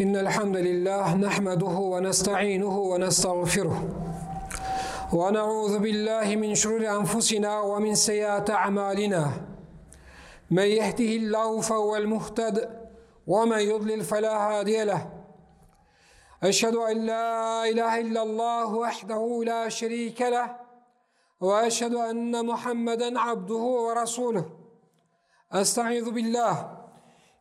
إن الحمد لله نحمده ونستعينه ونستغفره ونعوذ بالله من شرور أنفسنا ومن سيئات أعمالنا. من يهده الله فهو المهتد ومن يضلل فلا هادي له. أشهد أن لا إله إلا الله وحده لا شريك له وأشهد أن محمدا عبده ورسوله. أستعيذ بالله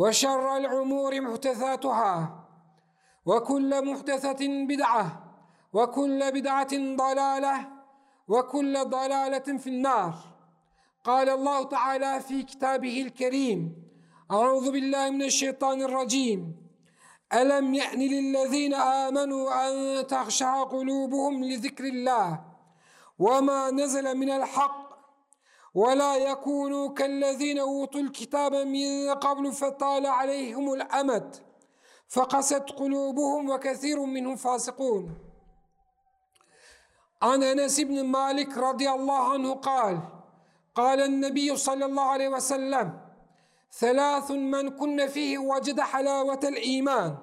وشر الأمور محدثاتها وكل محدثة بدعة وكل بدعة ضلالة وكل ضلالة في النار. قال الله تعالى في كتابه الكريم أعوذ بالله من الشيطان الرجيم. ألم يأن للذين آمنوا أن تخشع قلوبهم لذكر الله وما نزل من الحق ولا يكونوا كالذين أوتوا الكتاب من قبل فطال عليهم الأمد فقست قلوبهم وكثير منهم فاسقون. عن أنس بن مالك رضي الله عنه قال قال النبي صلى الله عليه وسلم ثلاث من كن فيه وجد حلاوة الإيمان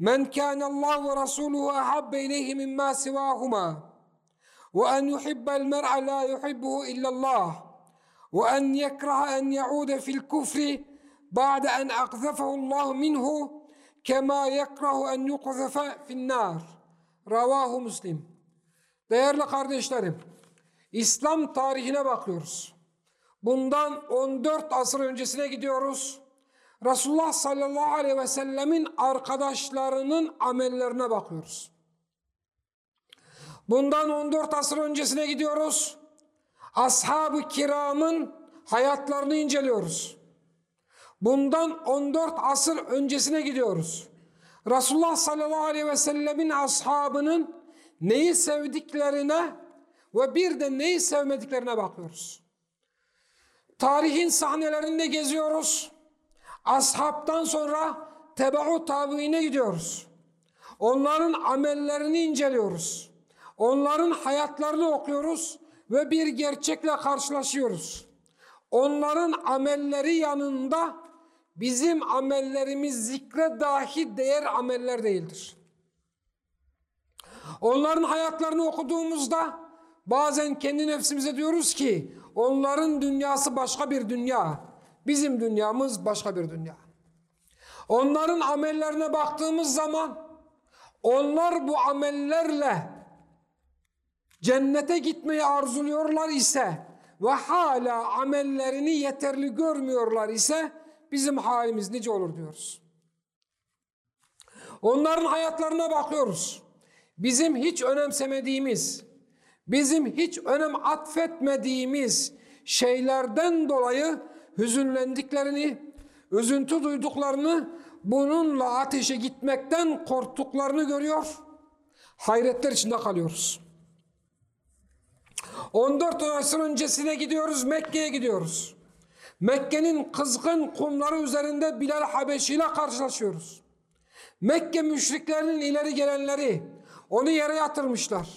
من كان الله ورسوله أحب إليه مما سواهما. وأن يحب المرء لا يحبه إلا الله وأن يكره أن يعود في الكفر بعد أن أقذفه الله منه كما يكره أن يقذف في النار Ravahu Müslim. Değerli kardeşlerim, İslam tarihine bakıyoruz. Bundan 14 asır öncesine gidiyoruz. Resulullah sallallahu aleyhi ve sellemin arkadaşlarının amellerine bakıyoruz. Bundan 14 asır öncesine gidiyoruz. Ashab-ı kiramın hayatlarını inceliyoruz. Bundan 14 asır öncesine gidiyoruz. Resulullah sallallahu aleyhi ve sellemin ashabının neyi sevdiklerine ve bir de neyi sevmediklerine bakıyoruz. Tarihin sahnelerinde geziyoruz. Ashabtan sonra tebau tabiine gidiyoruz. Onların amellerini inceliyoruz. Onların hayatlarını okuyoruz ve bir gerçekle karşılaşıyoruz. Onların amelleri yanında bizim amellerimiz zikre dahi değer ameller değildir. Onların hayatlarını okuduğumuzda bazen kendi nefsimize diyoruz ki onların dünyası başka bir dünya, bizim dünyamız başka bir dünya. Onların amellerine baktığımız zaman onlar bu amellerle cennete gitmeyi arzuluyorlar ise ve hala amellerini yeterli görmüyorlar ise bizim halimiz nice olur diyoruz. Onların hayatlarına bakıyoruz. Bizim hiç önemsemediğimiz, bizim hiç önem atfetmediğimiz şeylerden dolayı hüzünlendiklerini, üzüntü duyduklarını, bununla ateşe gitmekten korktuklarını görüyor. Hayretler içinde kalıyoruz. 14 asır öncesine gidiyoruz, Mekke'ye gidiyoruz. Mekke'nin kızgın kumları üzerinde Bilal Habeşi ile karşılaşıyoruz. Mekke müşriklerinin ileri gelenleri onu yere yatırmışlar.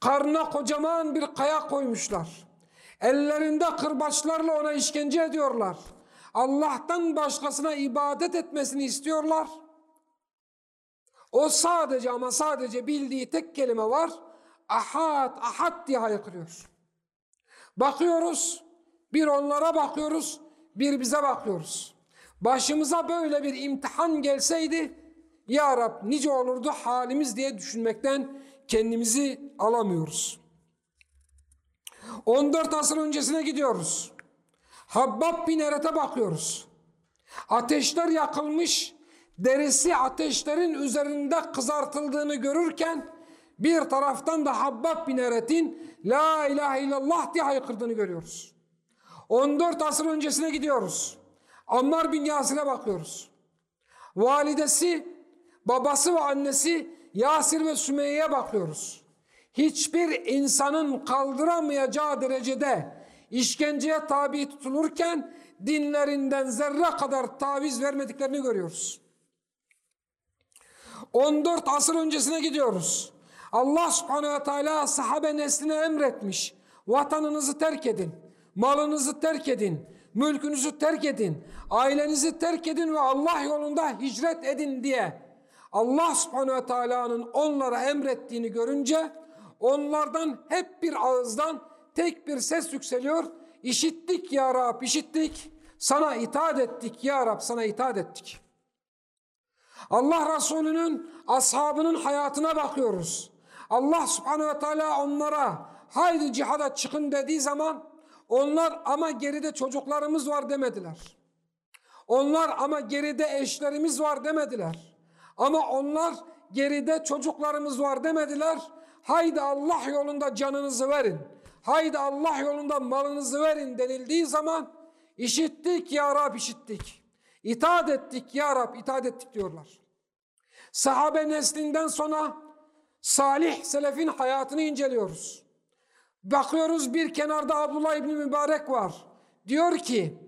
Karnına kocaman bir kaya koymuşlar. Ellerinde kırbaçlarla ona işkence ediyorlar. Allah'tan başkasına ibadet etmesini istiyorlar. O sadece ama sadece bildiği tek kelime var. Ahad, ahad diye haykırıyor. Bakıyoruz, bir onlara bakıyoruz, bir bize bakıyoruz. Başımıza böyle bir imtihan gelseydi, Ya Rab nice olurdu halimiz diye düşünmekten kendimizi alamıyoruz. 14 asır öncesine gidiyoruz. Habbab bin Eret'e bakıyoruz. Ateşler yakılmış, derisi ateşlerin üzerinde kızartıldığını görürken bir taraftan da Habbab bin Eret'in La ilahe illallah diye haykırdığını görüyoruz. 14 asır öncesine gidiyoruz. Ammar bin Yasir'e bakıyoruz. Validesi, babası ve annesi Yasir ve Sümeyye'ye bakıyoruz. Hiçbir insanın kaldıramayacağı derecede işkenceye tabi tutulurken dinlerinden zerre kadar taviz vermediklerini görüyoruz. 14 asır öncesine gidiyoruz. Allah subhanehu ve teala sahabe nesline emretmiş. Vatanınızı terk edin, malınızı terk edin, mülkünüzü terk edin, ailenizi terk edin ve Allah yolunda hicret edin diye. Allah subhanehu ve teala'nın onlara emrettiğini görünce onlardan hep bir ağızdan tek bir ses yükseliyor. İşittik ya Rab, işittik. Sana itaat ettik ya Rab, sana itaat ettik. Allah Resulü'nün ashabının hayatına bakıyoruz. Allah subhanehu ve teala onlara haydi cihada çıkın dediği zaman onlar ama geride çocuklarımız var demediler. Onlar ama geride eşlerimiz var demediler. Ama onlar geride çocuklarımız var demediler. Haydi Allah yolunda canınızı verin. Haydi Allah yolunda malınızı verin denildiği zaman işittik ya Rab işittik. İtaat ettik ya Rab itaat ettik diyorlar. Sahabe neslinden sonra salih selefin hayatını inceliyoruz. Bakıyoruz bir kenarda Abdullah İbni Mübarek var. Diyor ki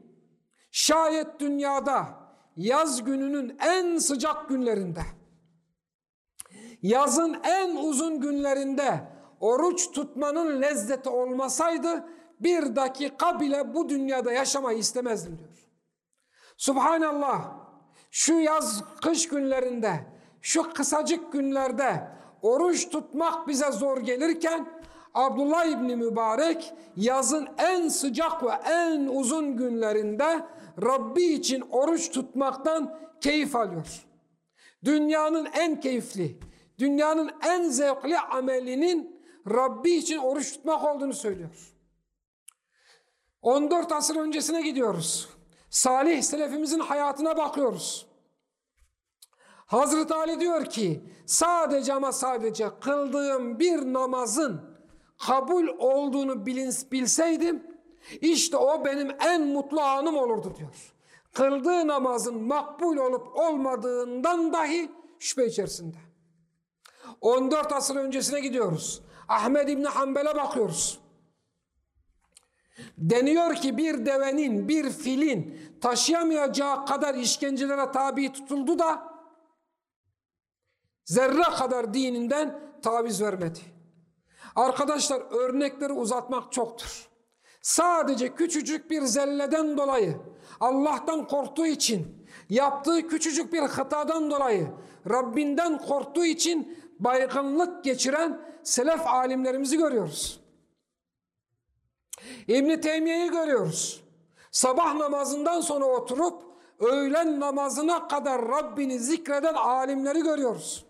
şayet dünyada yaz gününün en sıcak günlerinde yazın en uzun günlerinde oruç tutmanın lezzeti olmasaydı bir dakika bile bu dünyada yaşamayı istemezdim diyor. Subhanallah şu yaz kış günlerinde şu kısacık günlerde oruç tutmak bize zor gelirken Abdullah İbni Mübarek yazın en sıcak ve en uzun günlerinde Rabbi için oruç tutmaktan keyif alıyor. Dünyanın en keyifli, dünyanın en zevkli amelinin Rabbi için oruç tutmak olduğunu söylüyor. 14 asır öncesine gidiyoruz. Salih selefimizin hayatına bakıyoruz. Hazreti Ali diyor ki sadece ama sadece kıldığım bir namazın kabul olduğunu bilin, bilseydim işte o benim en mutlu anım olurdu diyor. Kıldığı namazın makbul olup olmadığından dahi şüphe içerisinde. 14 asır öncesine gidiyoruz. Ahmed İbni Hanbel'e bakıyoruz. Deniyor ki bir devenin, bir filin taşıyamayacağı kadar işkencelere tabi tutuldu da zerre kadar dininden taviz vermedi. Arkadaşlar örnekleri uzatmak çoktur. Sadece küçücük bir zelleden dolayı Allah'tan korktuğu için yaptığı küçücük bir hatadan dolayı Rabbinden korktuğu için baygınlık geçiren selef alimlerimizi görüyoruz. İbn Teymiye'yi görüyoruz. Sabah namazından sonra oturup öğlen namazına kadar Rabbini zikreden alimleri görüyoruz.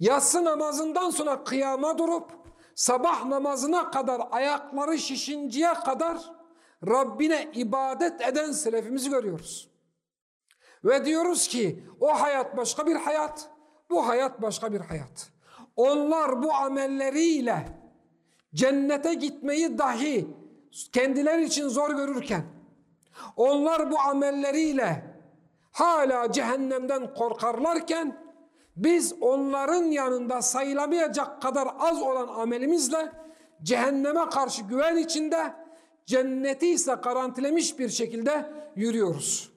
Yatsı namazından sonra kıyama durup sabah namazına kadar ayakları şişinceye kadar Rabbine ibadet eden selefimizi görüyoruz. Ve diyoruz ki o hayat başka bir hayat, bu hayat başka bir hayat. Onlar bu amelleriyle cennete gitmeyi dahi kendileri için zor görürken, onlar bu amelleriyle hala cehennemden korkarlarken, biz onların yanında sayılamayacak kadar az olan amelimizle cehenneme karşı güven içinde cenneti ise garantilemiş bir şekilde yürüyoruz.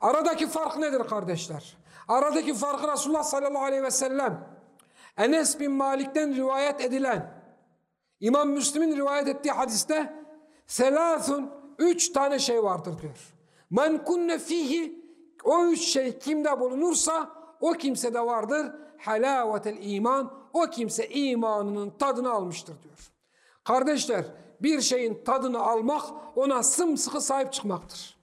Aradaki fark nedir kardeşler? Aradaki farkı Resulullah sallallahu aleyhi ve sellem Enes bin Malik'ten rivayet edilen İmam Müslim'in rivayet ettiği hadiste selâthun üç tane şey vardır diyor. Men kunne fihi o üç şey kimde bulunursa o kimse de vardır halavetel iman. O kimse imanının tadını almıştır diyor. Kardeşler bir şeyin tadını almak ona sımsıkı sahip çıkmaktır.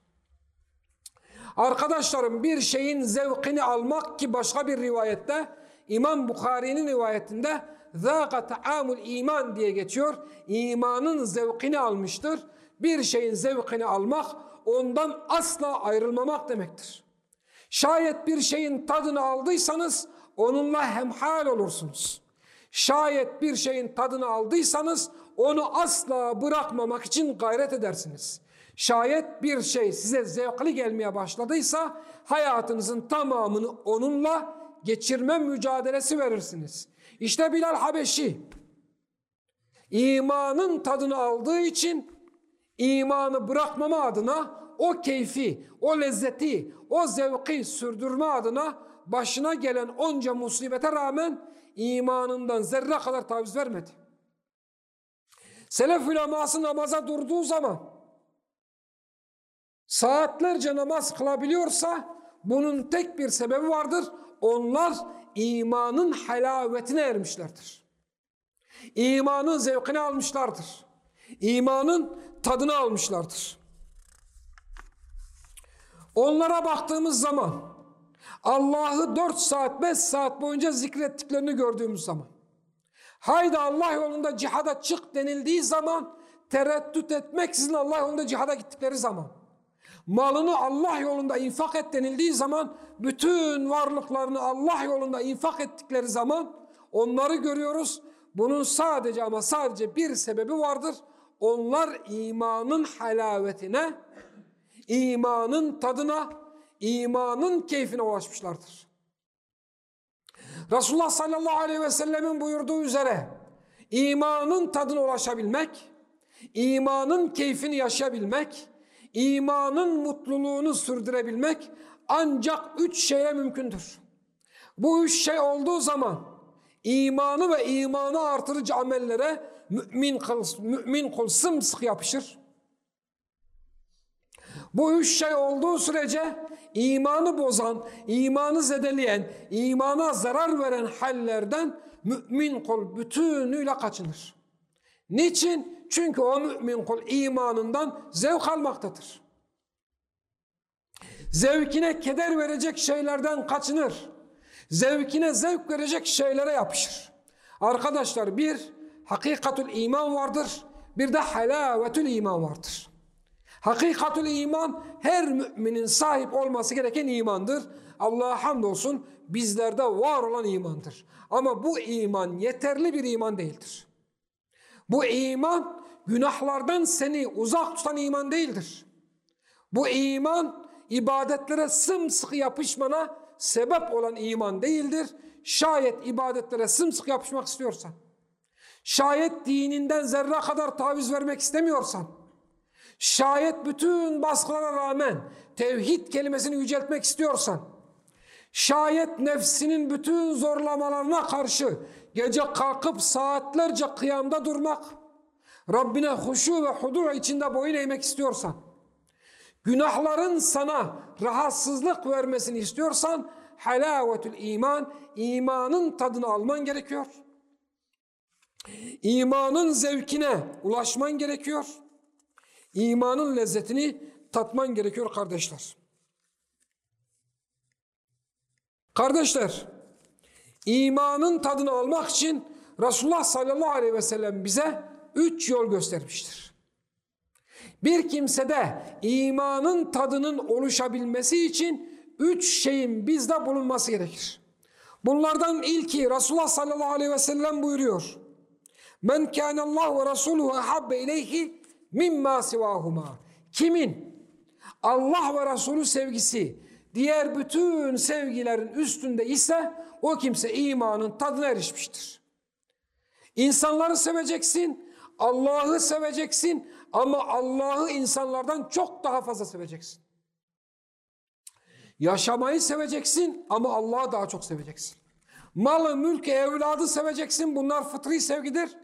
Arkadaşlarım bir şeyin zevkini almak ki başka bir rivayette İmam Bukhari'nin rivayetinde zâka ta'amul iman diye geçiyor. İmanın zevkini almıştır. Bir şeyin zevkini almak ondan asla ayrılmamak demektir. Şayet bir şeyin tadını aldıysanız onunla hemhal olursunuz. Şayet bir şeyin tadını aldıysanız onu asla bırakmamak için gayret edersiniz. Şayet bir şey size zevkli gelmeye başladıysa hayatınızın tamamını onunla geçirme mücadelesi verirsiniz. İşte Bilal Habeşi imanın tadını aldığı için imanı bırakmama adına o keyfi, o lezzeti, o zevki sürdürme adına başına gelen onca musibete rağmen imanından zerre kadar taviz vermedi. Selef uleması namaza durduğu zaman saatlerce namaz kılabiliyorsa bunun tek bir sebebi vardır. Onlar imanın halavetine ermişlerdir. İmanın zevkini almışlardır. İmanın tadını almışlardır. Onlara baktığımız zaman Allah'ı 4 saat 5 saat boyunca zikrettiklerini gördüğümüz zaman haydi Allah yolunda cihada çık denildiği zaman tereddüt etmeksizin Allah yolunda cihada gittikleri zaman malını Allah yolunda infak et denildiği zaman bütün varlıklarını Allah yolunda infak ettikleri zaman onları görüyoruz. Bunun sadece ama sadece bir sebebi vardır. Onlar imanın halavetine, imanın tadına, imanın keyfine ulaşmışlardır. Resulullah sallallahu aleyhi ve sellemin buyurduğu üzere imanın tadına ulaşabilmek, imanın keyfini yaşayabilmek, imanın mutluluğunu sürdürebilmek ancak üç şeye mümkündür. Bu üç şey olduğu zaman imanı ve imanı artırıcı amellere mümin kul, mümin kul sımsıkı yapışır. Bu üç şey olduğu sürece imanı bozan, imanı zedeleyen, imana zarar veren hallerden mümin kul bütünüyle kaçınır. Niçin? Çünkü o mümin kul imanından zevk almaktadır. Zevkine keder verecek şeylerden kaçınır. Zevkine zevk verecek şeylere yapışır. Arkadaşlar bir hakikatul iman vardır. Bir de halavetül iman vardır. Hakikatul iman her müminin sahip olması gereken imandır. Allah'a hamdolsun bizlerde var olan imandır. Ama bu iman yeterli bir iman değildir. Bu iman günahlardan seni uzak tutan iman değildir. Bu iman ibadetlere sımsıkı yapışmana sebep olan iman değildir. Şayet ibadetlere sımsıkı yapışmak istiyorsan, şayet dininden zerre kadar taviz vermek istemiyorsan, şayet bütün baskılara rağmen tevhid kelimesini yüceltmek istiyorsan, şayet nefsinin bütün zorlamalarına karşı gece kalkıp saatlerce kıyamda durmak, Rabbine huşu ve hudur içinde boyun eğmek istiyorsan, günahların sana rahatsızlık vermesini istiyorsan, halavetül iman, imanın tadını alman gerekiyor. İmanın zevkine ulaşman gerekiyor. İmanın lezzetini tatman gerekiyor kardeşler. Kardeşler, imanın tadını almak için Resulullah sallallahu aleyhi ve sellem bize üç yol göstermiştir. Bir kimsede imanın tadının oluşabilmesi için üç şeyin bizde bulunması gerekir. Bunlardan ilki Resulullah sallallahu aleyhi ve sellem buyuruyor. Men kâne Allah ve Resuluhu ahabbe ileyhi mimma sivahuma. Kimin Allah ve Resulü sevgisi diğer bütün sevgilerin üstünde ise o kimse imanın tadına erişmiştir. İnsanları seveceksin, Allah'ı seveceksin ama Allah'ı insanlardan çok daha fazla seveceksin. Yaşamayı seveceksin ama Allah'ı daha çok seveceksin. Malı, mülkü, evladı seveceksin. Bunlar fıtri sevgidir.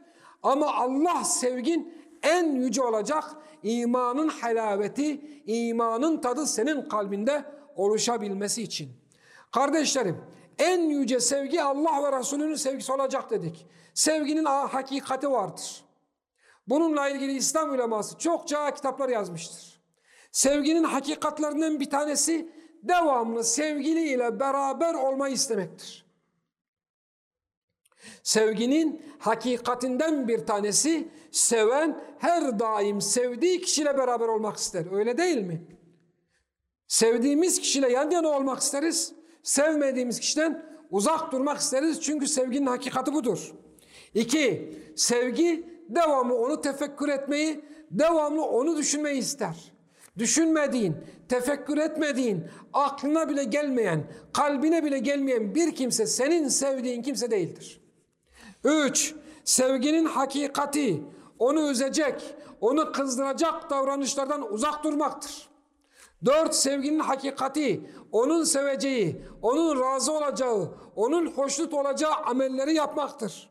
Ama Allah sevgin en yüce olacak. İmanın halaveti, imanın tadı senin kalbinde oluşabilmesi için. Kardeşlerim, en yüce sevgi Allah ve Resulünün sevgisi olacak dedik. Sevginin hakikati vardır. Bununla ilgili İslam uleması çokça kitaplar yazmıştır. Sevginin hakikatlerinden bir tanesi devamlı sevgiliyle beraber olmayı istemektir. Sevginin hakikatinden bir tanesi seven her daim sevdiği kişiyle beraber olmak ister. Öyle değil mi? Sevdiğimiz kişiyle yan yana olmak isteriz. Sevmediğimiz kişiden uzak durmak isteriz. Çünkü sevginin hakikati budur. İki, sevgi devamlı onu tefekkür etmeyi, devamlı onu düşünmeyi ister. Düşünmediğin, tefekkür etmediğin, aklına bile gelmeyen, kalbine bile gelmeyen bir kimse senin sevdiğin kimse değildir. Üç, sevginin hakikati onu üzecek, onu kızdıracak davranışlardan uzak durmaktır. Dört, sevginin hakikati onun seveceği, onun razı olacağı, onun hoşnut olacağı amelleri yapmaktır.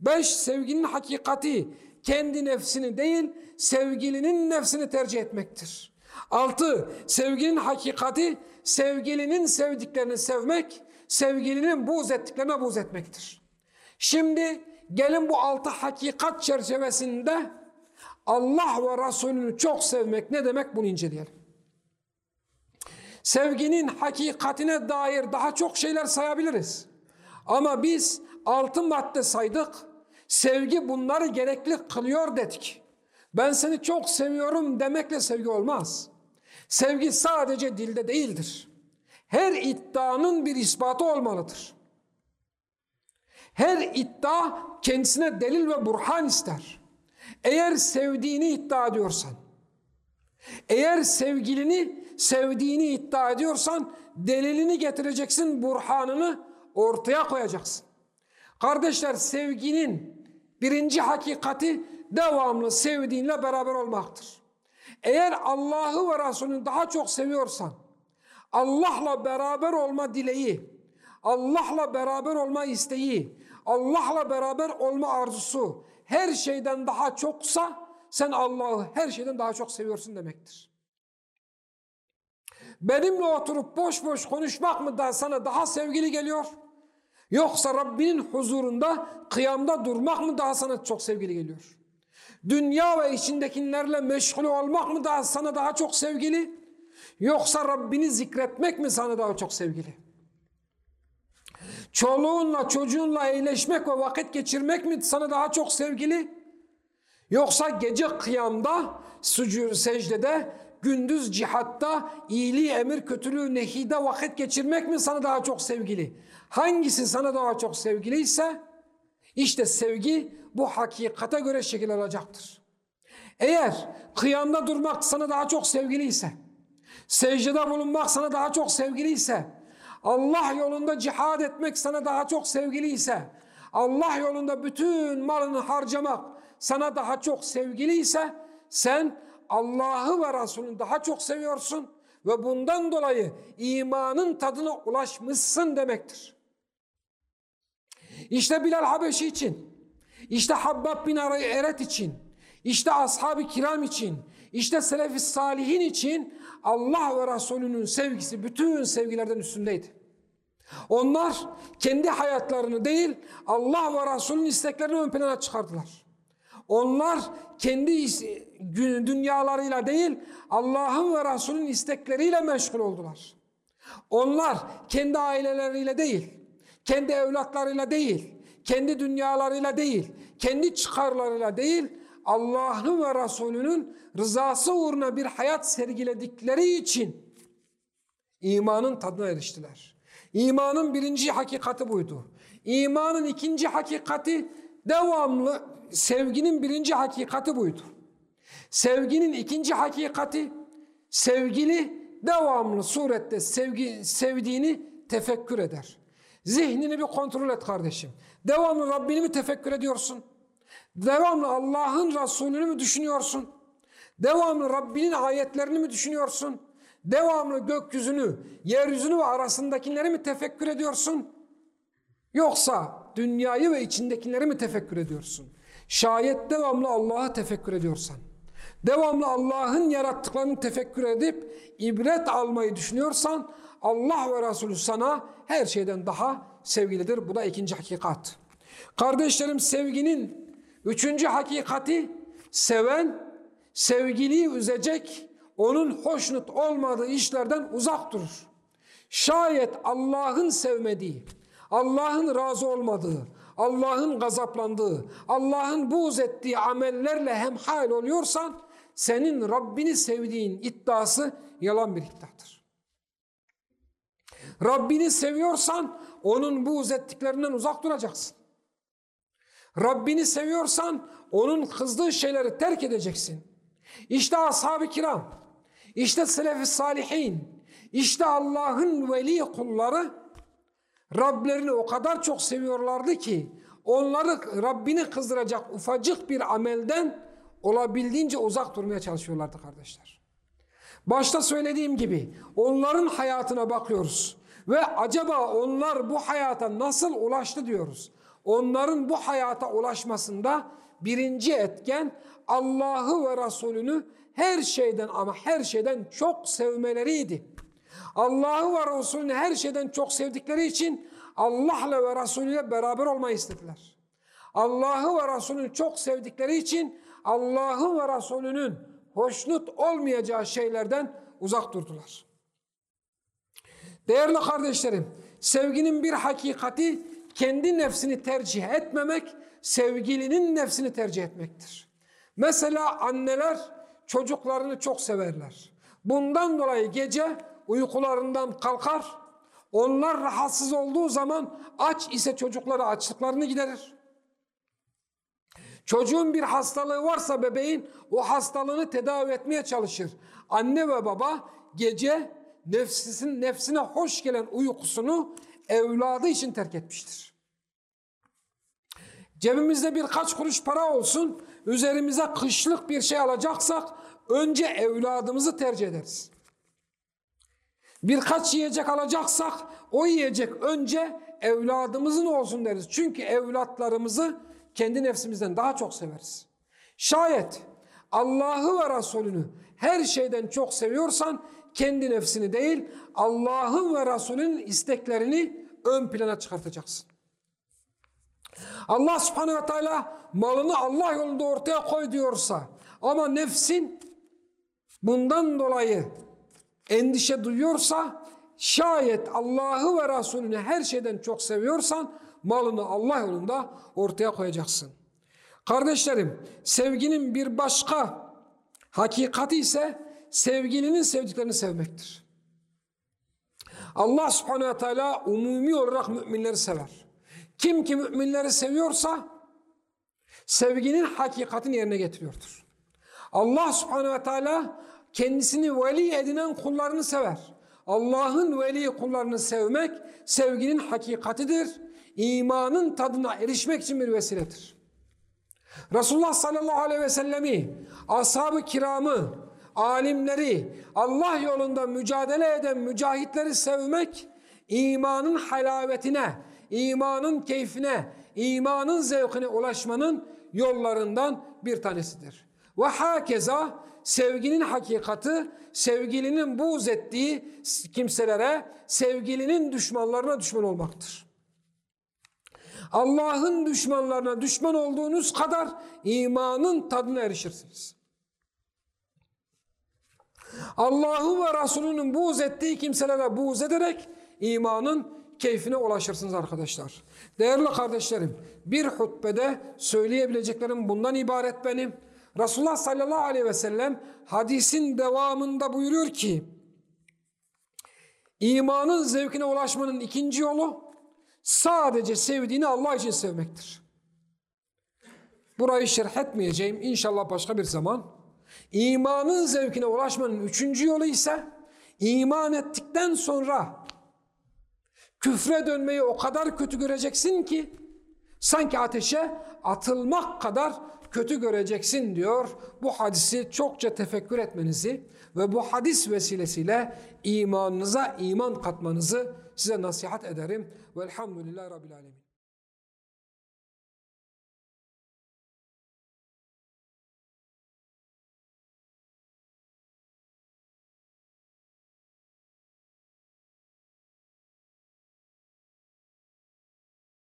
Beş, sevginin hakikati kendi nefsini değil, sevgilinin nefsini tercih etmektir. Altı, sevginin hakikati sevgilinin sevdiklerini sevmek, sevgilinin buğz ettiklerine buğz etmektir. Şimdi gelin bu altı hakikat çerçevesinde Allah ve Resulünü çok sevmek ne demek bunu inceleyelim. Sevginin hakikatine dair daha çok şeyler sayabiliriz. Ama biz altı madde saydık. Sevgi bunları gerekli kılıyor dedik. Ben seni çok seviyorum demekle sevgi olmaz. Sevgi sadece dilde değildir. Her iddianın bir ispatı olmalıdır. Her iddia kendisine delil ve burhan ister. Eğer sevdiğini iddia ediyorsan, eğer sevgilini sevdiğini iddia ediyorsan delilini getireceksin, burhanını ortaya koyacaksın. Kardeşler sevginin birinci hakikati devamlı sevdiğinle beraber olmaktır. Eğer Allah'ı ve Resulünü daha çok seviyorsan, Allah'la beraber olma dileği, Allah'la beraber olma isteği, Allah'la beraber olma arzusu her şeyden daha çoksa sen Allah'ı her şeyden daha çok seviyorsun demektir. Benimle oturup boş boş konuşmak mı da sana daha sevgili geliyor? Yoksa Rabbinin huzurunda kıyamda durmak mı daha sana çok sevgili geliyor? Dünya ve içindekilerle meşgul olmak mı daha sana daha çok sevgili? Yoksa Rabbini zikretmek mi sana daha çok sevgili? Çoluğunla çocuğunla eğleşmek ve vakit geçirmek mi sana daha çok sevgili? Yoksa gece kıyamda, sucud, secdede, gündüz cihatta, iyiliği emir kötülüğü nehide vakit geçirmek mi sana daha çok sevgili? Hangisi sana daha çok sevgiliyse işte sevgi bu hakikate göre şekil alacaktır. Eğer kıyamda durmak sana daha çok sevgiliyse, secdede bulunmak sana daha çok sevgiliyse, Allah yolunda cihad etmek sana daha çok sevgiliyse, Allah yolunda bütün malını harcamak sana daha çok sevgiliyse, sen Allah'ı ve Resulünü daha çok seviyorsun ve bundan dolayı imanın tadına ulaşmışsın demektir. İşte Bilal Habeşi için, işte Habbab bin Eret için, işte ashab-ı kiram için, işte selef-i salihin için Allah ve Resulünün sevgisi bütün sevgilerden üstündeydi. Onlar kendi hayatlarını değil Allah ve Resulünün isteklerini ön plana çıkardılar. Onlar kendi dünyalarıyla değil Allah'ın ve Resulünün istekleriyle meşgul oldular. Onlar kendi aileleriyle değil, kendi evlatlarıyla değil, kendi dünyalarıyla değil, kendi çıkarlarıyla değil, Allah'ın ve Resulünün rızası uğruna bir hayat sergiledikleri için imanın tadına eriştiler. İmanın birinci hakikati buydu. İmanın ikinci hakikati devamlı sevginin birinci hakikati buydu. Sevginin ikinci hakikati sevgili devamlı surette sevgi, sevdiğini tefekkür eder. Zihnini bir kontrol et kardeşim. Devamlı Rabbini mi tefekkür ediyorsun? Devamlı Allah'ın Resulünü mü düşünüyorsun? Devamlı Rabbinin ayetlerini mi düşünüyorsun? Devamlı gökyüzünü, yeryüzünü ve arasındakileri mi tefekkür ediyorsun? Yoksa dünyayı ve içindekileri mi tefekkür ediyorsun? Şayet devamlı Allah'ı tefekkür ediyorsan, devamlı Allah'ın yarattıklarını tefekkür edip ibret almayı düşünüyorsan Allah ve Resulü sana her şeyden daha sevgilidir. Bu da ikinci hakikat. Kardeşlerim sevginin üçüncü hakikati seven, sevgiliyi üzecek, onun hoşnut olmadığı işlerden uzak durur. Şayet Allah'ın sevmediği, Allah'ın razı olmadığı, Allah'ın gazaplandığı, Allah'ın buğz ettiği amellerle hemhal oluyorsan senin Rabbini sevdiğin iddiası yalan bir iddiadır. Rabbini seviyorsan onun buğz ettiklerinden uzak duracaksın. Rabbini seviyorsan onun kızdığı şeyleri terk edeceksin. İşte ashab-ı kiram, işte selef-i salihin, işte Allah'ın veli kulları Rablerini o kadar çok seviyorlardı ki onları Rabbini kızdıracak ufacık bir amelden olabildiğince uzak durmaya çalışıyorlardı kardeşler. Başta söylediğim gibi onların hayatına bakıyoruz ve acaba onlar bu hayata nasıl ulaştı diyoruz. Onların bu hayata ulaşmasında birinci etken Allah'ı ve Resulünü her şeyden ama her şeyden çok sevmeleriydi. Allah'ı ve Resulünü her şeyden çok sevdikleri için Allah'la ve Resulüyle beraber olmayı istediler. Allah'ı ve Resulünü çok sevdikleri için Allah'ı ve Resulünün hoşnut olmayacağı şeylerden uzak durdular. Değerli kardeşlerim, sevginin bir hakikati kendi nefsini tercih etmemek, sevgilinin nefsini tercih etmektir. Mesela anneler çocuklarını çok severler. Bundan dolayı gece uykularından kalkar, onlar rahatsız olduğu zaman aç ise çocukları açlıklarını giderir. Çocuğun bir hastalığı varsa bebeğin o hastalığını tedavi etmeye çalışır. Anne ve baba gece nefsinin nefsine hoş gelen uykusunu evladı için terk etmiştir. Cebimizde birkaç kuruş para olsun, üzerimize kışlık bir şey alacaksak önce evladımızı tercih ederiz. Birkaç yiyecek alacaksak o yiyecek önce evladımızın olsun deriz. Çünkü evlatlarımızı kendi nefsimizden daha çok severiz. Şayet Allah'ı ve Resulünü her şeyden çok seviyorsan kendi nefsini değil Allah'ın ve Resulünün isteklerini ön plana çıkartacaksın. Allah subhanehu ve teala malını Allah yolunda ortaya koy diyorsa ama nefsin bundan dolayı endişe duyuyorsa şayet Allah'ı ve Resulünü her şeyden çok seviyorsan malını Allah yolunda ortaya koyacaksın. Kardeşlerim sevginin bir başka hakikati ise sevgilinin sevdiklerini sevmektir. Allah subhanehu ve teala umumi olarak müminleri sever. Kim ki müminleri seviyorsa sevginin hakikatini yerine getiriyordur. Allah subhanehu ve teala kendisini veli edinen kullarını sever. Allah'ın veli kullarını sevmek sevginin hakikatidir. İmanın tadına erişmek için bir vesiledir. Resulullah sallallahu aleyhi ve sellemi, ashab-ı kiramı, alimleri, Allah yolunda mücadele eden mücahitleri sevmek, imanın halavetine, imanın keyfine, imanın zevkine ulaşmanın yollarından bir tanesidir. Ve hakeza sevginin hakikati, sevgilinin buğz ettiği kimselere, sevgilinin düşmanlarına düşman olmaktır. Allah'ın düşmanlarına düşman olduğunuz kadar imanın tadına erişirsiniz. Allah'ın ve Resulünün buğz ettiği kimselere buğz ederek imanın keyfine ulaşırsınız arkadaşlar. Değerli kardeşlerim, bir hutbede söyleyebileceklerim bundan ibaret benim. Resulullah sallallahu aleyhi ve sellem hadisin devamında buyuruyor ki, imanın zevkine ulaşmanın ikinci yolu sadece sevdiğini Allah için sevmektir. Burayı şerh etmeyeceğim inşallah başka bir zaman. İmanın zevkine ulaşmanın üçüncü yolu ise iman ettikten sonra küfre dönmeyi o kadar kötü göreceksin ki sanki ateşe atılmak kadar kötü göreceksin diyor. Bu hadisi çokça tefekkür etmenizi ve bu hadis vesilesiyle imanınıza iman katmanızı size nasihat ederim. Velhamdülillahi Rabbil Alemin.